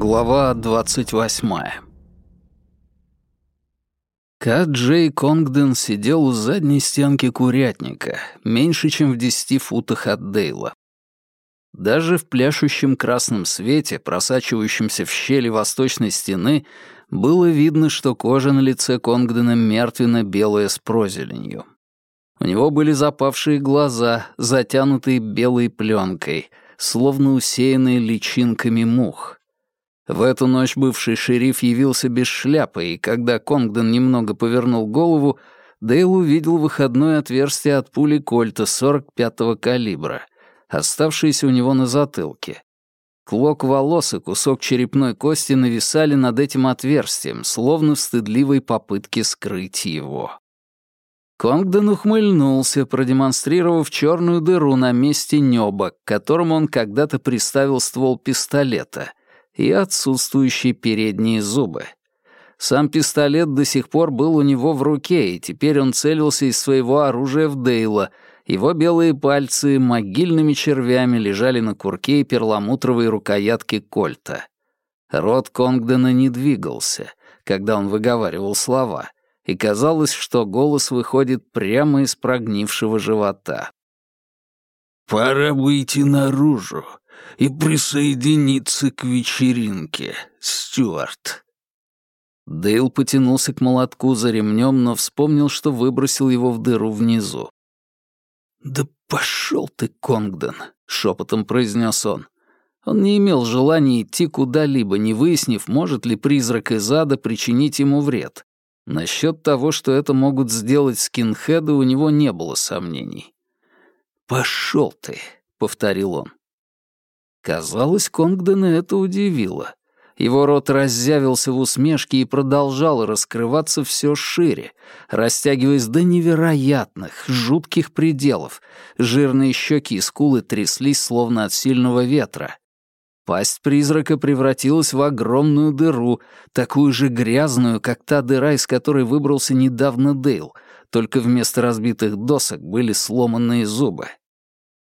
Глава 28 Кат Джей Конгден сидел у задней стенки курятника, меньше, чем в десяти футах от Дейла. Даже в пляшущем красном свете, просачивающемся в щели восточной стены, было видно, что кожа на лице Конгдена мертвенно-белая с прозеленью. У него были запавшие глаза, затянутые белой пленкой, словно усеянные личинками мух — в эту ночь бывший шериф явился без шляпы, и когда Конгден немного повернул голову, Дейл увидел выходное отверстие от пули Кольта 45-го калибра, оставшееся у него на затылке. Клок волос и кусок черепной кости нависали над этим отверстием, словно в стыдливой попытке скрыть его. Конгден ухмыльнулся, продемонстрировав черную дыру на месте неба, к которому он когда-то приставил ствол пистолета, и отсутствующие передние зубы. Сам пистолет до сих пор был у него в руке, и теперь он целился из своего оружия в Дейла. Его белые пальцы могильными червями лежали на курке и перламутровой рукоятке кольта. Рот Конгдена не двигался, когда он выговаривал слова, и казалось, что голос выходит прямо из прогнившего живота. «Пора выйти наружу и присоединиться к вечеринке, Стюарт». Дейл потянулся к молотку за ремнем, но вспомнил, что выбросил его в дыру внизу. «Да пошел ты, Конгден!» — шепотом произнес он. Он не имел желания идти куда-либо, не выяснив, может ли призрак из ада причинить ему вред. Насчет того, что это могут сделать скинхеды, у него не было сомнений. «Пошел ты!» — повторил он. Казалось, Конгдена это удивило. Его рот раззявился в усмешке и продолжал раскрываться все шире, растягиваясь до невероятных, жутких пределов. Жирные щеки и скулы тряслись, словно от сильного ветра. Пасть призрака превратилась в огромную дыру, такую же грязную, как та дыра, из которой выбрался недавно Дейл, только вместо разбитых досок были сломанные зубы.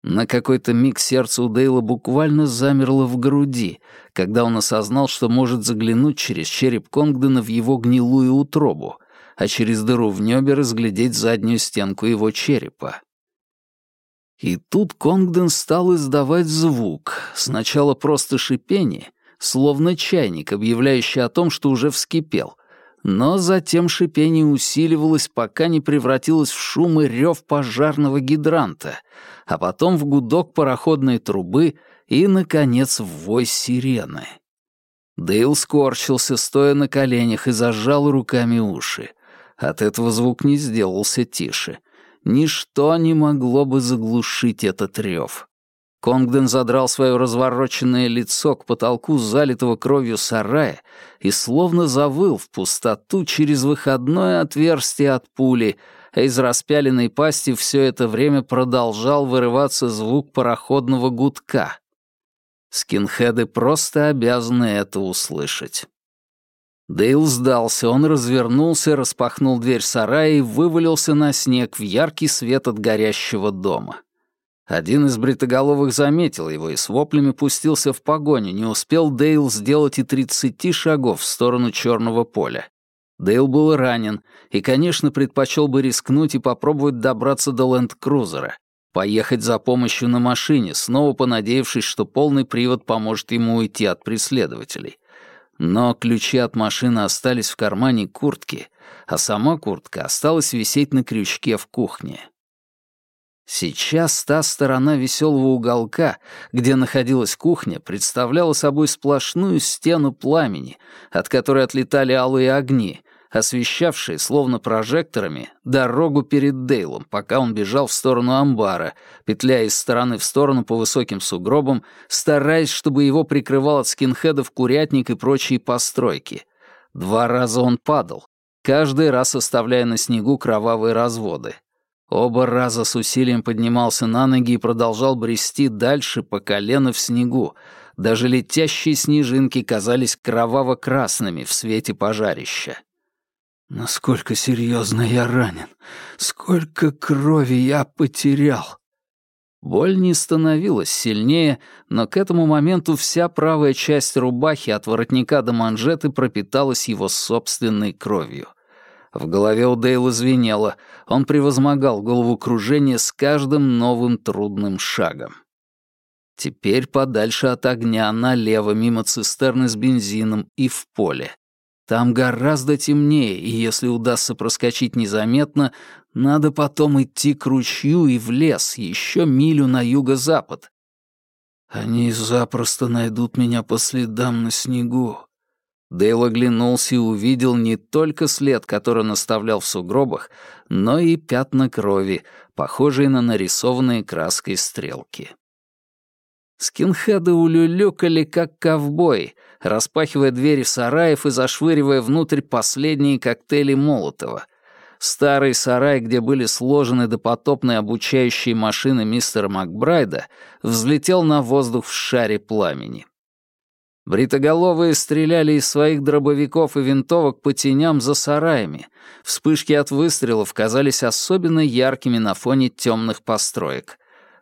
На какой-то миг сердце у Дейла буквально замерло в груди, когда он осознал, что может заглянуть через череп Конгдена в его гнилую утробу, а через дыру в небе разглядеть заднюю стенку его черепа. И тут Конгден стал издавать звук, сначала просто шипение, словно чайник, объявляющий о том, что уже вскипел, но затем шипение усиливалось, пока не превратилось в шум и рев пожарного гидранта — а потом в гудок пароходной трубы и, наконец, в вой сирены. Дейл скорчился, стоя на коленях, и зажал руками уши. От этого звук не сделался тише. Ничто не могло бы заглушить этот рев. Конгден задрал свое развороченное лицо к потолку залитого кровью сарая и словно завыл в пустоту через выходное отверстие от пули — а из распяленной пасти все это время продолжал вырываться звук пароходного гудка. Скинхеды просто обязаны это услышать. Дейл сдался, он развернулся, распахнул дверь сарая и вывалился на снег в яркий свет от горящего дома. Один из бритоголовых заметил его и с воплями пустился в погоню, не успел Дейл сделать и тридцати шагов в сторону черного поля. Дейл был ранен и, конечно, предпочел бы рискнуть и попробовать добраться до ленд-крузера, поехать за помощью на машине, снова понадеявшись, что полный привод поможет ему уйти от преследователей. Но ключи от машины остались в кармане куртки, а сама куртка осталась висеть на крючке в кухне. Сейчас та сторона веселого уголка, где находилась кухня, представляла собой сплошную стену пламени, от которой отлетали алые огни, освещавшие, словно прожекторами, дорогу перед Дейлом, пока он бежал в сторону амбара, петляя из стороны в сторону по высоким сугробам, стараясь, чтобы его прикрывал от скинхедов курятник и прочие постройки. Два раза он падал, каждый раз оставляя на снегу кровавые разводы. Оба раза с усилием поднимался на ноги и продолжал брести дальше по колено в снегу. Даже летящие снежинки казались кроваво-красными в свете пожарища. Насколько серьезно я ранен, сколько крови я потерял. Боль не становилась сильнее, но к этому моменту вся правая часть рубахи от воротника до манжеты пропиталась его собственной кровью. В голове у Дейла звенело, он превозмогал головокружение с каждым новым трудным шагом. Теперь подальше от огня, налево, мимо цистерны с бензином и в поле. Там гораздо темнее, и если удастся проскочить незаметно, надо потом идти к ручью и в лес, еще милю на юго-запад. Они запросто найдут меня по следам на снегу. Дейл оглянулся и увидел не только след, который он оставлял в сугробах, но и пятна крови, похожие на нарисованные краской стрелки. Скинхеды улюлюкали, как ковбой, распахивая двери сараев и зашвыривая внутрь последние коктейли Молотова. Старый сарай, где были сложены допотопные обучающие машины мистера Макбрайда, взлетел на воздух в шаре пламени. Бритоголовые стреляли из своих дробовиков и винтовок по теням за сараями. Вспышки от выстрелов казались особенно яркими на фоне темных построек.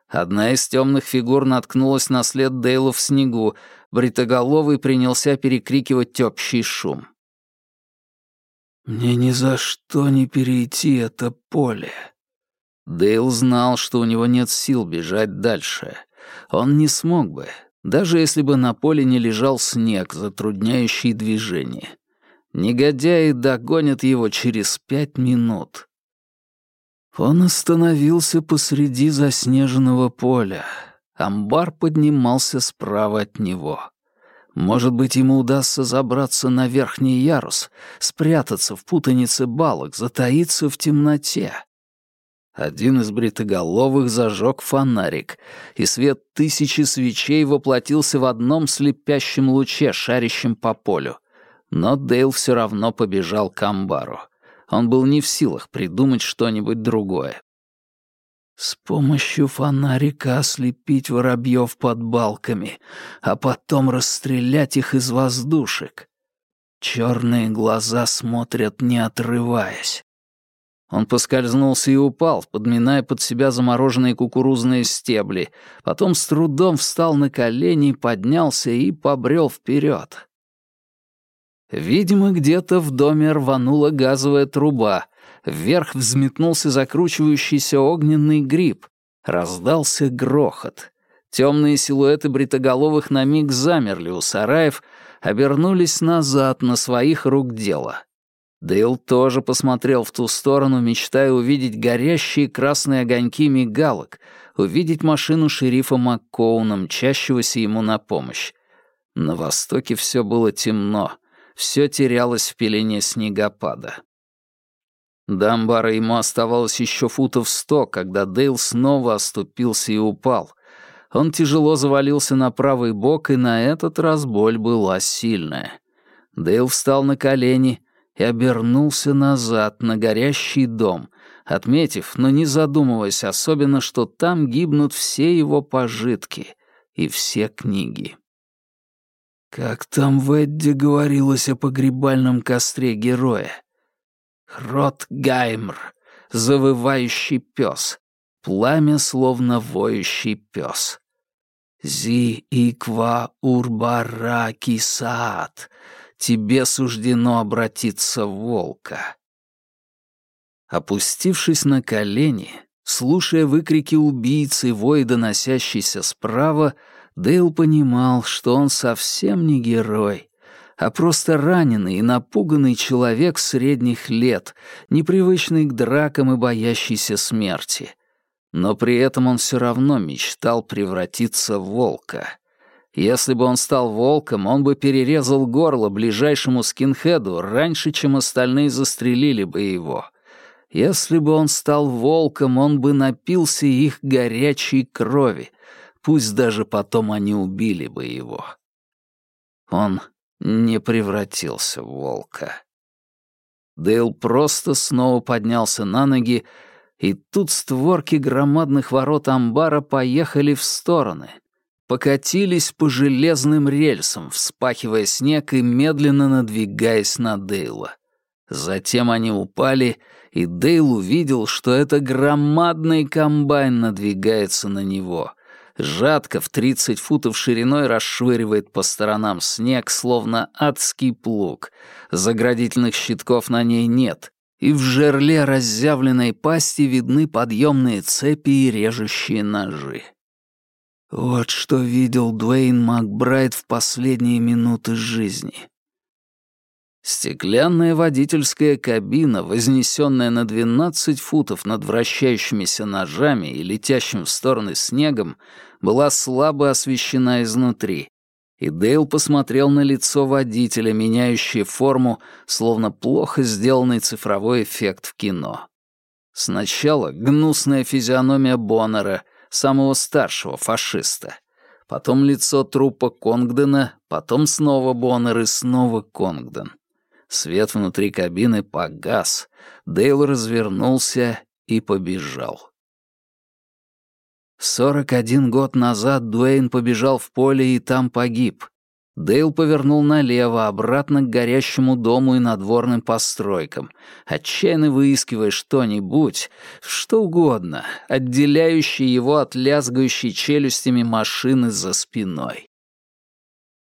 Одна из темных фигур наткнулась на след Дейла в снегу. Бритоголовый принялся перекрикивать общий шум. «Мне ни за что не перейти это поле». Дейл знал, что у него нет сил бежать дальше. Он не смог бы, даже если бы на поле не лежал снег, затрудняющий движение. Негодяи догонят его через пять минут. Он остановился посреди заснеженного поля. Амбар поднимался справа от него. Может быть, ему удастся забраться на верхний ярус, спрятаться в путанице балок, затаиться в темноте. Один из бритоголовых зажег фонарик, и свет тысячи свечей воплотился в одном слепящем луче, шарящем по полю. Но Дейл все равно побежал к амбару. Он был не в силах придумать что-нибудь другое. С помощью фонарика ослепить воробьев под балками, а потом расстрелять их из воздушек. Черные глаза смотрят, не отрываясь. Он поскользнулся и упал, подминая под себя замороженные кукурузные стебли, потом с трудом встал на колени, поднялся и побрел вперед. Видимо, где-то в доме рванула газовая труба. Вверх взметнулся закручивающийся огненный гриб. Раздался грохот. Темные силуэты бритоголовых на миг замерли у сараев, обернулись назад на своих рук дело. Дейл тоже посмотрел в ту сторону, мечтая увидеть горящие красные огоньки мигалок, увидеть машину шерифа МакКоуна, мчащегося ему на помощь. На востоке все было темно все терялось в пелене снегопада. До ему оставалось еще футов сто, когда Дейл снова оступился и упал. Он тяжело завалился на правый бок, и на этот раз боль была сильная. Дейл встал на колени и обернулся назад на горящий дом, отметив, но не задумываясь особенно, что там гибнут все его пожитки и все книги. Как там в Эдде говорилось о погребальном костре героя? Хротгаймр, завывающий пес, пламя словно воющий пес. Зи иква урбара кисаат, тебе суждено обратиться в волка. Опустившись на колени, слушая выкрики убийцы, вой, доносящийся справа, Дейл понимал, что он совсем не герой, а просто раненый и напуганный человек средних лет, непривычный к дракам и боящийся смерти. Но при этом он все равно мечтал превратиться в волка. Если бы он стал волком, он бы перерезал горло ближайшему скинхеду раньше, чем остальные застрелили бы его. Если бы он стал волком, он бы напился их горячей крови — Пусть даже потом они убили бы его. Он не превратился в волка. Дейл просто снова поднялся на ноги, и тут створки громадных ворот амбара поехали в стороны, покатились по железным рельсам, вспахивая снег и медленно надвигаясь на Дейла. Затем они упали, и Дейл увидел, что это громадный комбайн надвигается на него. Жатко в 30 футов шириной расшвыривает по сторонам снег, словно адский плуг. Заградительных щитков на ней нет, и в жерле разъявленной пасти видны подъемные цепи и режущие ножи. Вот что видел Дуэйн Макбрайт в последние минуты жизни. Стеклянная водительская кабина, вознесенная на 12 футов над вращающимися ножами и летящим в стороны снегом, была слабо освещена изнутри, и Дейл посмотрел на лицо водителя, меняющее форму, словно плохо сделанный цифровой эффект в кино. Сначала гнусная физиономия Боннера, самого старшего фашиста. Потом лицо трупа Конгдена, потом снова Боннер и снова Конгден. Свет внутри кабины погас. Дейл развернулся и побежал. Сорок один год назад Дуэйн побежал в поле и там погиб. Дейл повернул налево, обратно к горящему дому и надворным постройкам, отчаянно выискивая что-нибудь, что угодно, отделяющее его от лязгающей челюстями машины за спиной.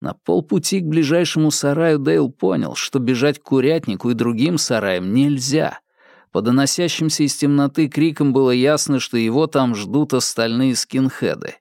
На полпути к ближайшему сараю Дейл понял, что бежать к курятнику и другим сараям нельзя. По доносящимся из темноты крикам было ясно, что его там ждут остальные скинхеды.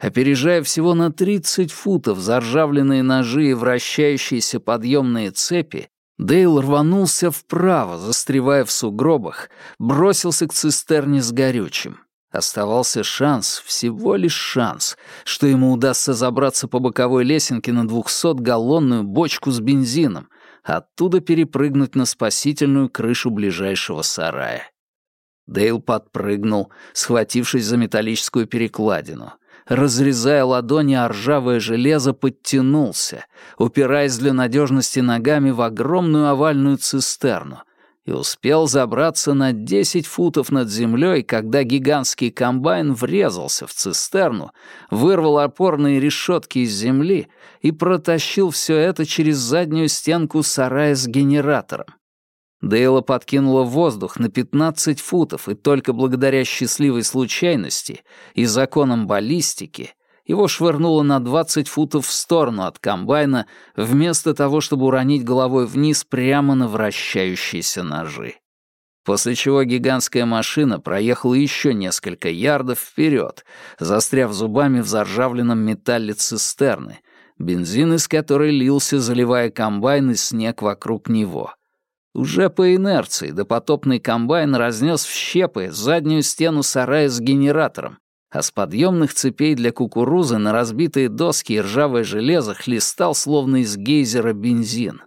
Опережая всего на 30 футов заржавленные ножи и вращающиеся подъемные цепи, Дейл рванулся вправо, застревая в сугробах, бросился к цистерне с горючим. Оставался шанс, всего лишь шанс, что ему удастся забраться по боковой лесенке на 200-галлонную бочку с бензином, оттуда перепрыгнуть на спасительную крышу ближайшего сарая. Дейл подпрыгнул, схватившись за металлическую перекладину. Разрезая ладони, а ржавое железо подтянулся, упираясь для надежности ногами в огромную овальную цистерну, и успел забраться на 10 футов над землей, когда гигантский комбайн врезался в цистерну, вырвал опорные решетки из земли и протащил все это через заднюю стенку сарая с генератором. Дейла подкинула воздух на 15 футов, и только благодаря счастливой случайности и законам баллистики его швырнуло на 20 футов в сторону от комбайна, вместо того, чтобы уронить головой вниз прямо на вращающиеся ножи. После чего гигантская машина проехала еще несколько ярдов вперед, застряв зубами в заржавленном металле цистерны, бензин из которой лился, заливая комбайн и снег вокруг него. Уже по инерции допотопный комбайн разнес в щепы заднюю стену сарая с генератором, а с подъемных цепей для кукурузы на разбитые доски и ржавое железо хлестал, словно из гейзера, бензин.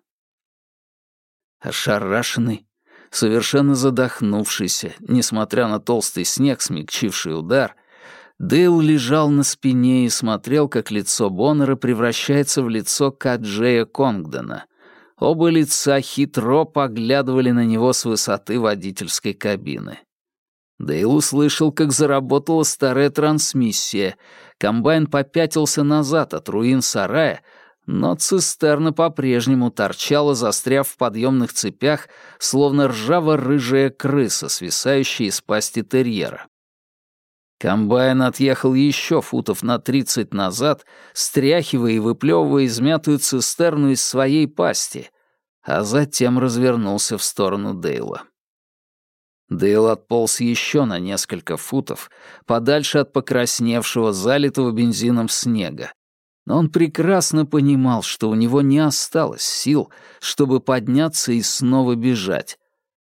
Ошарашенный, совершенно задохнувшийся, несмотря на толстый снег, смягчивший удар, Дейл лежал на спине и смотрел, как лицо Боннера превращается в лицо Каджея Конгдена. Оба лица хитро поглядывали на него с высоты водительской кабины. Дейл услышал, как заработала старая трансмиссия. Комбайн попятился назад от руин сарая, но цистерна по-прежнему торчала, застряв в подъемных цепях, словно ржаво-рыжая крыса, свисающая из пасти терьера. Комбайн отъехал еще футов на тридцать назад, стряхивая и выплевывая измятую цистерну из своей пасти, а затем развернулся в сторону Дейла. Дейл отполз еще на несколько футов, подальше от покрасневшего, залитого бензином снега. Но он прекрасно понимал, что у него не осталось сил, чтобы подняться и снова бежать.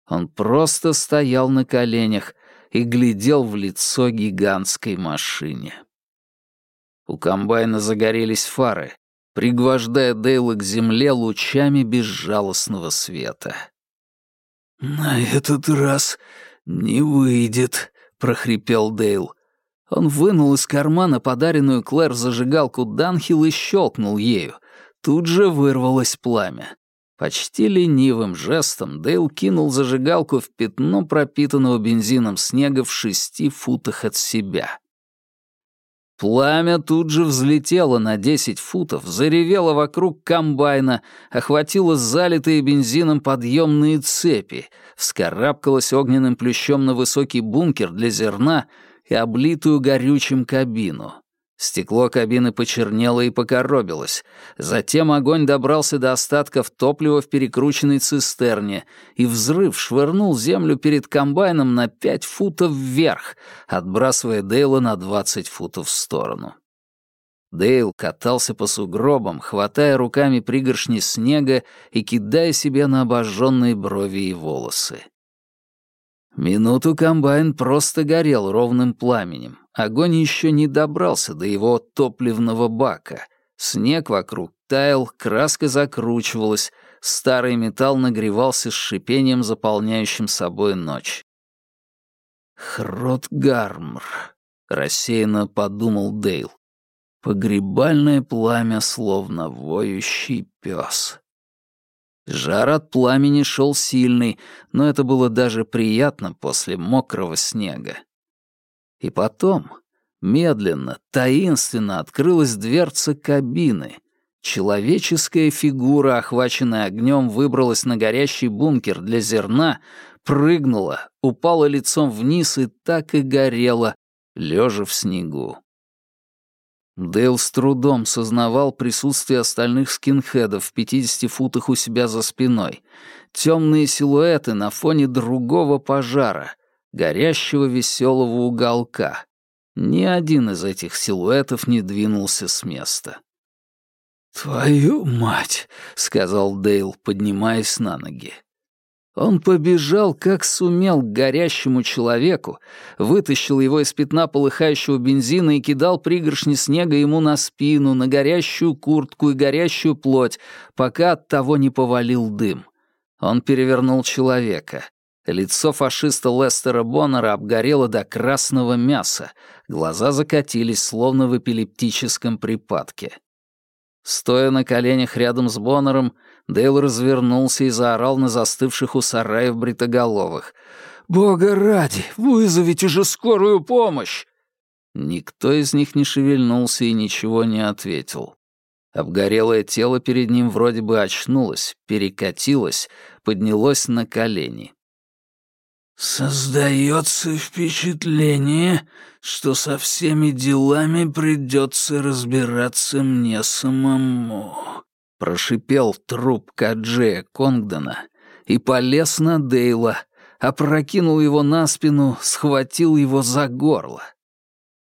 Он просто стоял на коленях и глядел в лицо гигантской машине. У комбайна загорелись фары, пригвождая Дейла к земле лучами безжалостного света. «На этот раз не выйдет», — прохрипел Дейл. Он вынул из кармана подаренную Клэр зажигалку Данхил и щелкнул ею. Тут же вырвалось пламя. Почти ленивым жестом Дейл кинул зажигалку в пятно пропитанного бензином снега в шести футах от себя. Пламя тут же взлетело на 10 футов, заревело вокруг комбайна, охватило залитые бензином подъемные цепи, вскарабкалось огненным плющом на высокий бункер для зерна и облитую горючим кабину. Стекло кабины почернело и покоробилось. Затем огонь добрался до остатков топлива в перекрученной цистерне, и взрыв швырнул землю перед комбайном на пять футов вверх, отбрасывая Дейла на двадцать футов в сторону. Дейл катался по сугробам, хватая руками пригоршни снега и кидая себе на обожженные брови и волосы. Минуту комбайн просто горел ровным пламенем. Огонь еще не добрался до его топливного бака. Снег вокруг таял, краска закручивалась, старый металл нагревался с шипением, заполняющим собой ночь. «Хротгармр», — рассеянно подумал Дейл. «Погребальное пламя, словно воющий пес». Жар от пламени шел сильный, но это было даже приятно после мокрого снега. И потом, медленно, таинственно открылась дверца кабины. Человеческая фигура, охваченная огнем, выбралась на горящий бункер для зерна, прыгнула, упала лицом вниз и так и горела, лежа в снегу. Дейл с трудом сознавал присутствие остальных скинхедов в 50 футах у себя за спиной. Темные силуэты на фоне другого пожара, горящего веселого уголка. Ни один из этих силуэтов не двинулся с места. «Твою мать!» — сказал Дейл, поднимаясь на ноги. Он побежал, как сумел, к горящему человеку, вытащил его из пятна полыхающего бензина и кидал пригоршни снега ему на спину, на горящую куртку и горящую плоть, пока от того не повалил дым. Он перевернул человека. Лицо фашиста Лестера Боннера обгорело до красного мяса, глаза закатились, словно в эпилептическом припадке. Стоя на коленях рядом с Боннером, Дейл развернулся и заорал на застывших у сараев бритоголовых. «Бога ради, вызовите же скорую помощь!» Никто из них не шевельнулся и ничего не ответил. Обгорелое тело перед ним вроде бы очнулось, перекатилось, поднялось на колени. «Создается впечатление, что со всеми делами придется разбираться мне самому», — прошипел труп Каджея Конгдона и полез на Дейла, опрокинул его на спину, схватил его за горло.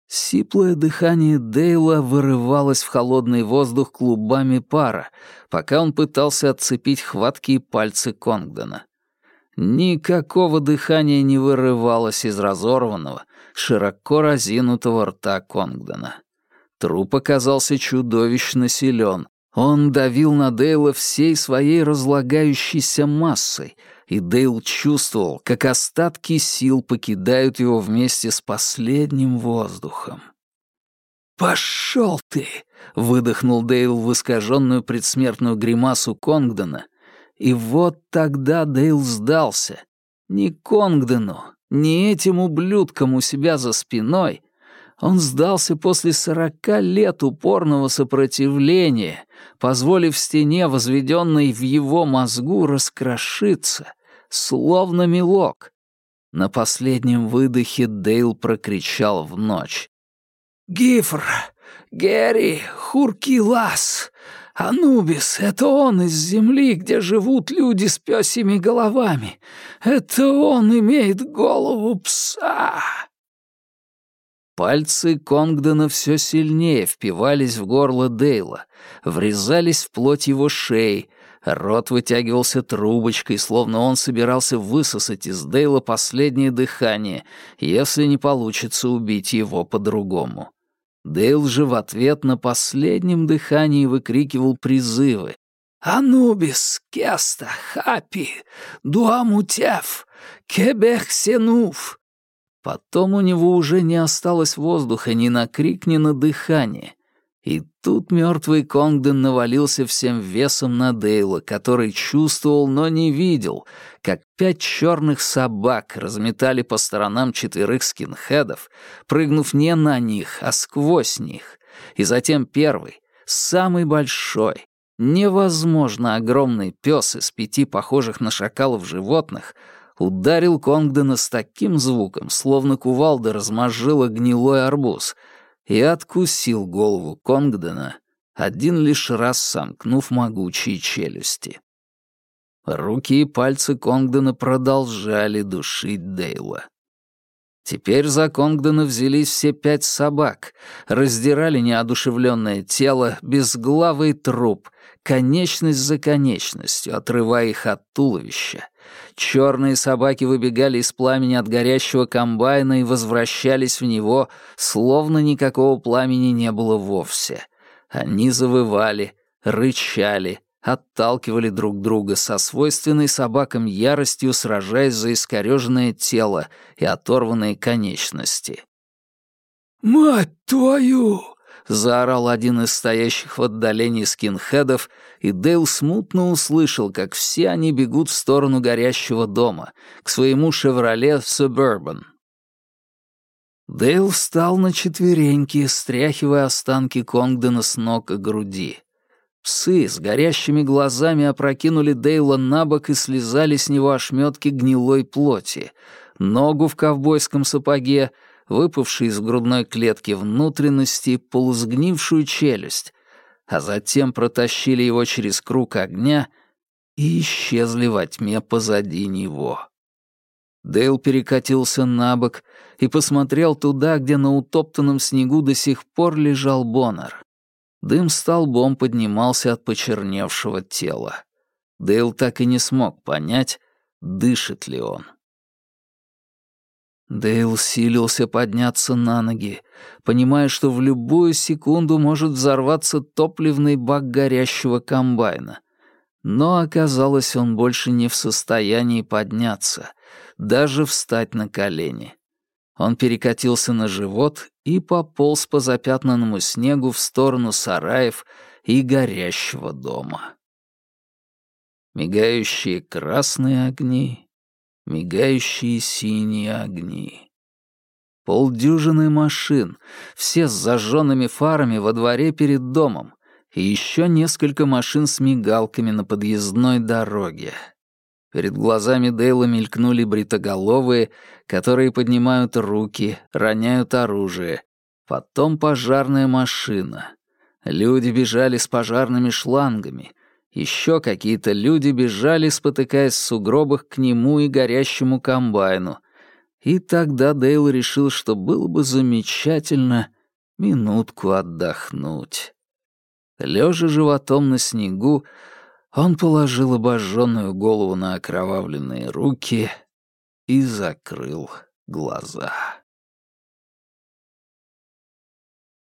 Сиплое дыхание Дейла вырывалось в холодный воздух клубами пара, пока он пытался отцепить хваткие пальцы Конгдона. Никакого дыхания не вырывалось из разорванного, широко разинутого рта Конгдона. Труп оказался чудовищно силен. Он давил на Дейла всей своей разлагающейся массой, и Дейл чувствовал, как остатки сил покидают его вместе с последним воздухом. «Пошел ты!» — выдохнул Дейл в искаженную предсмертную гримасу Конгдона и вот тогда Дейл сдался. Не Конгдену, не этим ублюдкам у себя за спиной. Он сдался после сорока лет упорного сопротивления, позволив стене, возведенной в его мозгу, раскрошиться, словно мелок. На последнем выдохе Дейл прокричал в ночь. «Гифр! Герри! Хуркилас! Анубис — это он из земли, где живут люди с пёсьими головами. Это он имеет голову пса!» Пальцы Конгдена все сильнее впивались в горло Дейла, врезались в плоть его шеи, рот вытягивался трубочкой, словно он собирался высосать из Дейла последнее дыхание, если не получится убить его по-другому. Дейл же в ответ на последнем дыхании выкрикивал призывы. «Анубис, Кеста, Хапи, Дуамутев, Кебехсенуф!» Потом у него уже не осталось воздуха ни на крик, ни на дыхание, И тут мертвый Конгден навалился всем весом на Дейла, который чувствовал, но не видел, как пять черных собак разметали по сторонам четверых скинхедов, прыгнув не на них, а сквозь них. И затем первый, самый большой, невозможно огромный пес из пяти похожих на шакалов животных ударил Конгдена с таким звуком, словно кувалда размозжила гнилой арбуз — и откусил голову Конгдена, один лишь раз сомкнув могучие челюсти. Руки и пальцы Конгдена продолжали душить Дейла. Теперь за Конгдена взялись все пять собак, раздирали неодушевленное тело, безглавый труп, конечность за конечностью, отрывая их от туловища. Черные собаки выбегали из пламени от горящего комбайна и возвращались в него, словно никакого пламени не было вовсе. Они завывали, рычали, отталкивали друг друга со свойственной собакам яростью, сражаясь за искореженное тело и оторванные конечности. «Мать твою!» — заорал один из стоящих в отдалении скинхедов, и Дейл смутно услышал, как все они бегут в сторону горящего дома, к своему «Шевроле Субербан». Дейл встал на четвереньки, стряхивая останки Конгдена с ног и груди. Псы с горящими глазами опрокинули Дейла на бок и слезали с него ошметки гнилой плоти, ногу в ковбойском сапоге, выпавшие из грудной клетки внутренности, полусгнившую челюсть, а затем протащили его через круг огня и исчезли во тьме позади него. Дейл перекатился на бок и посмотрел туда, где на утоптанном снегу до сих пор лежал Боннер. Дым столбом поднимался от почерневшего тела. Дейл так и не смог понять, дышит ли он. Дейл силился подняться на ноги, понимая, что в любую секунду может взорваться топливный бак горящего комбайна. Но оказалось, он больше не в состоянии подняться, даже встать на колени. Он перекатился на живот и пополз по запятнанному снегу в сторону сараев и горящего дома. Мигающие красные огни, мигающие синие огни. Полдюжины машин, все с зажженными фарами во дворе перед домом, и еще несколько машин с мигалками на подъездной дороге. Перед глазами Дейла мелькнули бритоголовые, которые поднимают руки, роняют оружие. Потом пожарная машина. Люди бежали с пожарными шлангами — еще какие-то люди бежали, спотыкаясь в сугробах к нему и горящему комбайну. И тогда Дейл решил, что было бы замечательно минутку отдохнуть. Лежа животом на снегу, он положил обожженную голову на окровавленные руки и закрыл глаза.